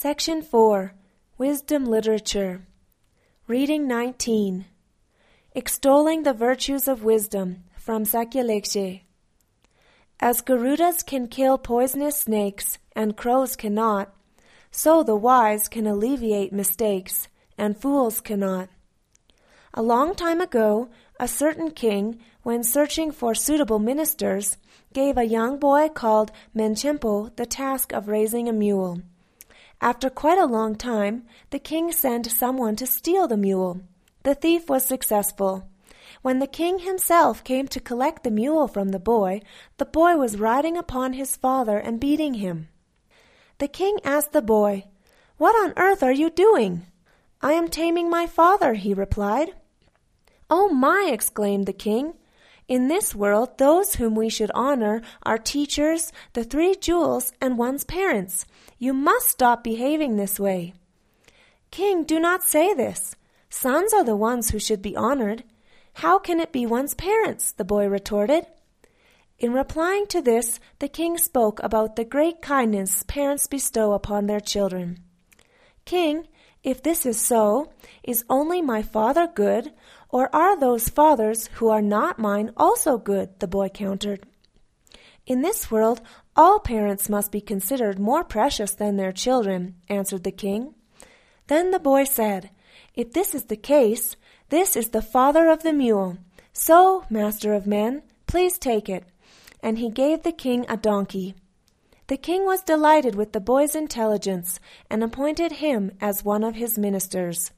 Section 4 Wisdom Literature Reading 19 Extolling the Virtues of Wisdom from Sakya As Garudas can kill poisonous snakes and crows cannot, so the wise can alleviate mistakes and fools cannot. A long time ago, a certain king, when searching for suitable ministers, gave a young boy called Menchempo the task of raising a mule. After quite a long time, the king sent someone to steal the mule. The thief was successful. When the king himself came to collect the mule from the boy, the boy was riding upon his father and beating him. The king asked the boy, What on earth are you doing? I am taming my father, he replied. Oh my! exclaimed the king. In this world, those whom we should honor are teachers, the three jewels, and one's parents. You must stop behaving this way. King, do not say this. Sons are the ones who should be honored. How can it be one's parents? the boy retorted. In replying to this, the king spoke about the great kindness parents bestow upon their children. King, if this is so, is only my father good, or are those fathers who are not mine also good? the boy countered. In this world, all parents must be considered more precious than their children, answered the king. Then the boy said, If this is the case, this is the father of the mule. So, master of men, please take it. And he gave the king a donkey. The king was delighted with the boy's intelligence and appointed him as one of his ministers.